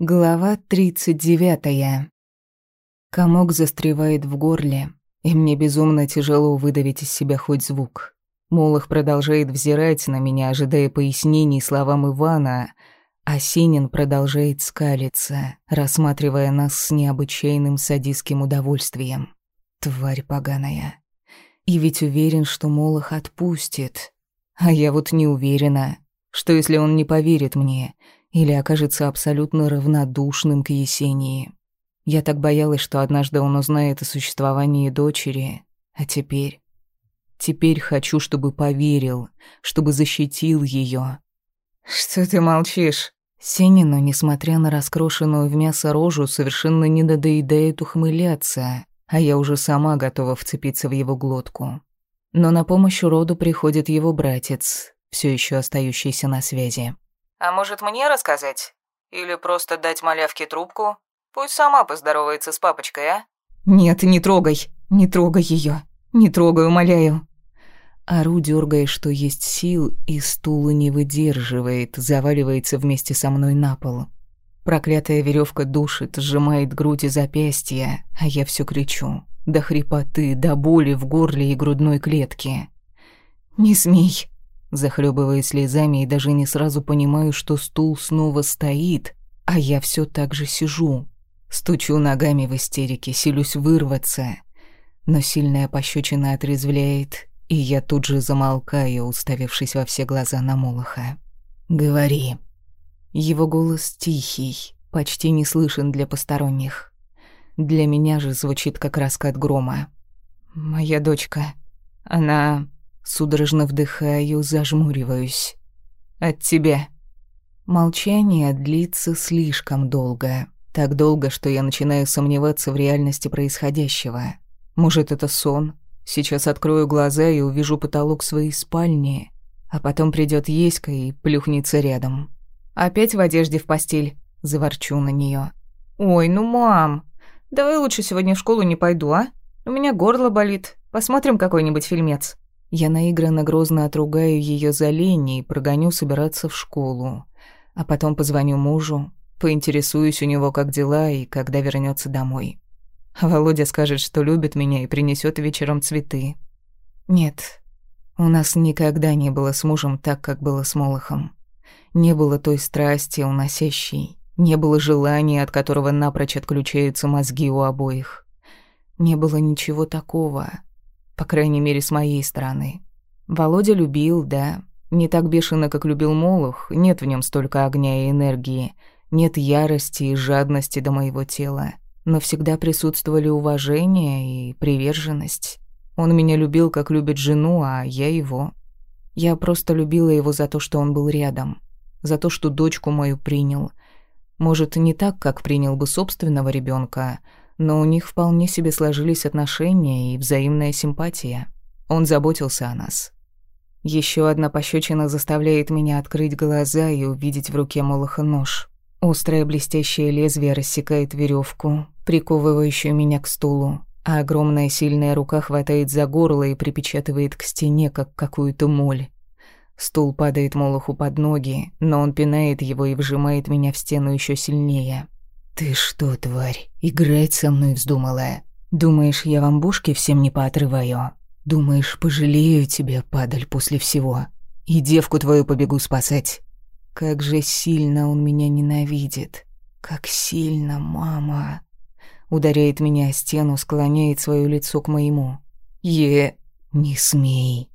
Глава 39. Комок застревает в горле, и мне безумно тяжело выдавить из себя хоть звук. Молох продолжает взирать на меня, ожидая пояснений словам Ивана, а Синин продолжает скалиться, рассматривая нас с необычайным садистским удовольствием. Тварь поганая. И ведь уверен, что Молох отпустит. А я вот не уверена, что если он не поверит мне — или окажется абсолютно равнодушным к Есении. Я так боялась, что однажды он узнает о существовании дочери, а теперь... Теперь хочу, чтобы поверил, чтобы защитил ее. «Что ты молчишь?» Сенину, несмотря на раскрошенную в мясо рожу, совершенно не надоедает ухмыляться, а я уже сама готова вцепиться в его глотку. Но на помощь уроду приходит его братец, все еще остающийся на связи. А может, мне рассказать? Или просто дать малявке трубку? Пусть сама поздоровается с папочкой, а? Нет, не трогай. Не трогай ее. Не трогай, умоляю. Ору, дергая, что есть сил, и стула не выдерживает, заваливается вместе со мной на пол. Проклятая веревка душит, сжимает грудь и запястья, а я все кричу. До хрипоты, до боли в горле и грудной клетке. «Не смей!» Захлебываясь слезами и даже не сразу понимаю, что стул снова стоит, а я все так же сижу. Стучу ногами в истерике, силюсь вырваться, но сильная пощечина отрезвляет, и я тут же замолкаю, уставившись во все глаза на Молоха. «Говори». Его голос тихий, почти не слышен для посторонних. Для меня же звучит как раскат грома. «Моя дочка, она...» Судорожно вдыхаю, зажмуриваюсь. От тебя. Молчание длится слишком долго. Так долго, что я начинаю сомневаться в реальности происходящего. Может, это сон? Сейчас открою глаза и увижу потолок своей спальни, а потом придет Еська и плюхнется рядом. Опять в одежде в постель, заворчу на нее. Ой, ну мам, давай лучше сегодня в школу не пойду, а? У меня горло болит. Посмотрим какой-нибудь фильмец. Я наигранно грозно отругаю ее за лень и прогоню собираться в школу. А потом позвоню мужу, поинтересуюсь у него, как дела и когда вернется домой. А Володя скажет, что любит меня и принесет вечером цветы. Нет, у нас никогда не было с мужем так, как было с Молохом. Не было той страсти, уносящей. Не было желания, от которого напрочь отключаются мозги у обоих. Не было ничего такого. По крайней мере, с моей стороны. Володя любил, да. Не так бешено, как любил Молох. Нет в нем столько огня и энергии. Нет ярости и жадности до моего тела. Но всегда присутствовали уважение и приверженность. Он меня любил, как любит жену, а я его. Я просто любила его за то, что он был рядом. За то, что дочку мою принял. Может, не так, как принял бы собственного ребенка, но у них вполне себе сложились отношения и взаимная симпатия. Он заботился о нас. Еще одна пощечина заставляет меня открыть глаза и увидеть в руке Молоха нож. Острое блестящее лезвие рассекает веревку, приковывающую меня к стулу, а огромная сильная рука хватает за горло и припечатывает к стене, как какую-то моль. Стул падает Молоху под ноги, но он пинает его и вжимает меня в стену еще сильнее. «Ты что, тварь, играть со мной вздумала? Думаешь, я вам бушки всем не поотрываю? Думаешь, пожалею тебя, падаль, после всего? И девку твою побегу спасать?» Как же сильно он меня ненавидит. Как сильно, мама. Ударяет меня о стену, склоняет свое лицо к моему. Е... Не смей.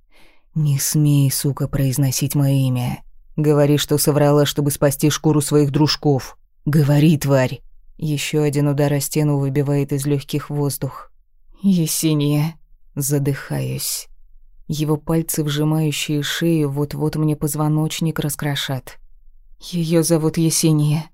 Не смей, сука, произносить мое имя. Говори, что соврала, чтобы спасти шкуру своих дружков. Говори, тварь. Еще один удар о стену выбивает из легких воздух. Есения. Задыхаюсь. Его пальцы, вжимающие шею, вот-вот мне позвоночник раскрошат. Ее зовут Есения.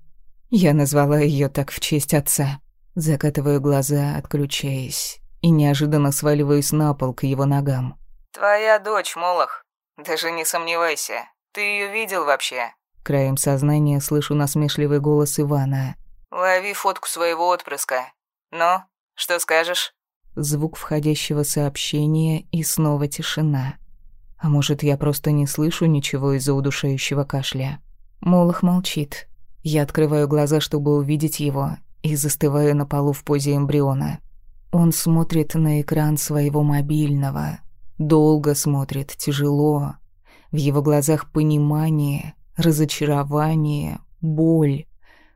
Я назвала ее так в честь отца. Закатываю глаза, отключаясь, и неожиданно сваливаюсь на пол к его ногам. «Твоя дочь, Молох. Даже не сомневайся. Ты ее видел вообще?» Краем сознания слышу насмешливый голос Ивана. Лови фотку своего отпрыска. Ну, что скажешь?» Звук входящего сообщения и снова тишина. А может, я просто не слышу ничего из-за удушающего кашля. Молох молчит. Я открываю глаза, чтобы увидеть его, и застываю на полу в позе эмбриона. Он смотрит на экран своего мобильного. Долго смотрит, тяжело. В его глазах понимание, разочарование, боль.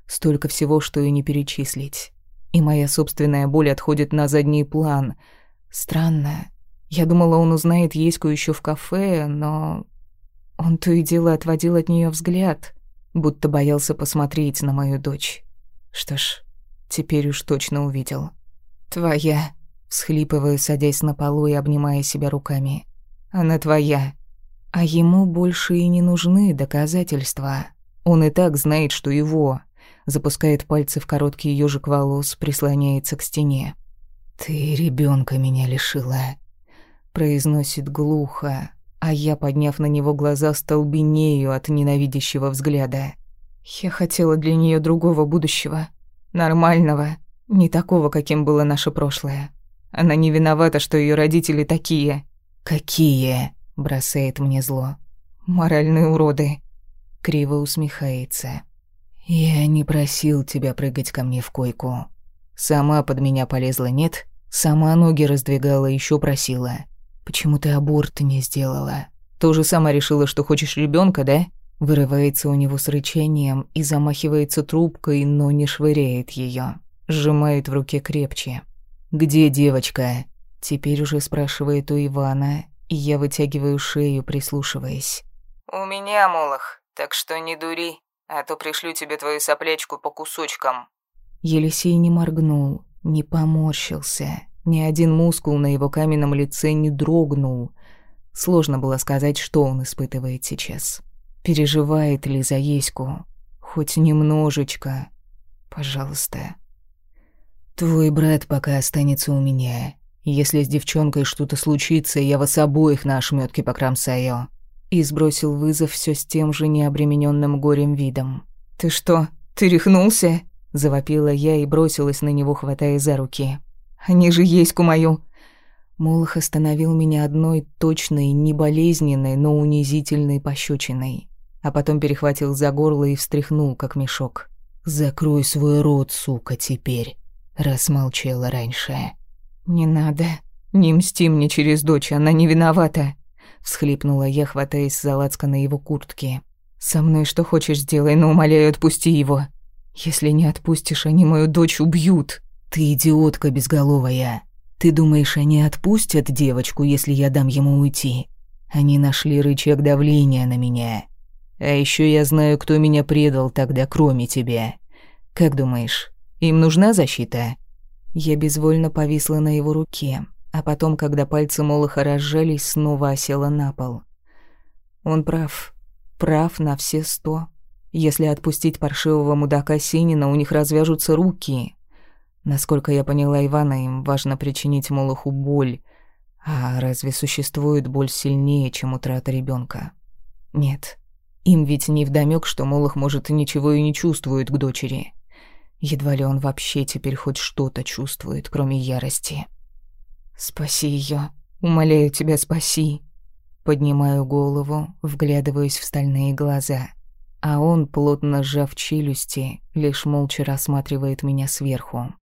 Столько всего, что и не перечислить. И моя собственная боль отходит на задний план. Странно. Я думала, он узнает Еську еще в кафе, но... Он то и дело отводил от нее взгляд, будто боялся посмотреть на мою дочь. Что ж, теперь уж точно увидел. «Твоя», — всхлипываю, садясь на полу и обнимая себя руками. «Она твоя». А ему больше и не нужны доказательства. Он и так знает, что его запускает пальцы в короткий ёжик волос, прислоняется к стене. «Ты ребенка меня лишила», — произносит глухо, а я, подняв на него глаза, столбенею от ненавидящего взгляда. Я хотела для нее другого будущего, нормального, не такого, каким было наше прошлое. Она не виновата, что ее родители такие. «Какие?» — бросает мне зло. «Моральные уроды». Криво усмехается. «Я не просил тебя прыгать ко мне в койку. Сама под меня полезла, нет? Сама ноги раздвигала, еще просила. Почему ты аборт не сделала? Тоже сама решила, что хочешь ребенка, да?» Вырывается у него с рычанием и замахивается трубкой, но не швыряет ее. Сжимает в руке крепче. «Где девочка?» Теперь уже спрашивает у Ивана, и я вытягиваю шею, прислушиваясь. «У меня, Молох, так что не дури» а то пришлю тебе твою соплечку по кусочкам». Елисей не моргнул, не поморщился. Ни один мускул на его каменном лице не дрогнул. Сложно было сказать, что он испытывает сейчас. Переживает ли за Еську? Хоть немножечко. Пожалуйста. Твой брат пока останется у меня. Если с девчонкой что-то случится, я вас обоих на ошмётке покромсаю и сбросил вызов все с тем же необремененным горем видом. «Ты что, ты рехнулся?» – завопила я и бросилась на него, хватая за руки. «Они же есть мою!» Молох остановил меня одной точной, не болезненной, но унизительной пощечиной, а потом перехватил за горло и встряхнул, как мешок. «Закрой свой рот, сука, теперь!» – рассмолчала раньше. «Не надо. Не мсти мне через дочь, она не виновата!» Всхлипнула я, хватаясь за на его куртки. «Со мной что хочешь сделай, но умоляю, отпусти его. Если не отпустишь, они мою дочь убьют». «Ты идиотка безголовая. Ты думаешь, они отпустят девочку, если я дам ему уйти? Они нашли рычаг давления на меня. А еще я знаю, кто меня предал тогда, кроме тебя. Как думаешь, им нужна защита?» Я безвольно повисла на его руке, а потом, когда пальцы Молоха разжались, снова осела на пол. Он прав. Прав на все сто. Если отпустить паршивого мудака Синина, у них развяжутся руки. Насколько я поняла Ивана, им важно причинить Молоху боль. А разве существует боль сильнее, чем утрата ребенка? Нет. Им ведь не вдомёк, что Молох, может, ничего и не чувствует к дочери. Едва ли он вообще теперь хоть что-то чувствует, кроме ярости. «Спаси ее, Умоляю тебя, спаси!» Поднимаю голову, вглядываюсь в стальные глаза. А он, плотно сжав челюсти, лишь молча рассматривает меня сверху.